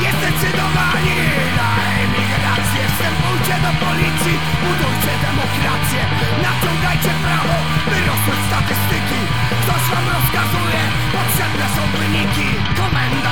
Niezdecydowani na emigrację Wstępujcie do policji, budujcie demokrację Naciągajcie prawo, by rosły statystyki. Ktoś wam rozkazuje, potrzebne są wyniki. Komenda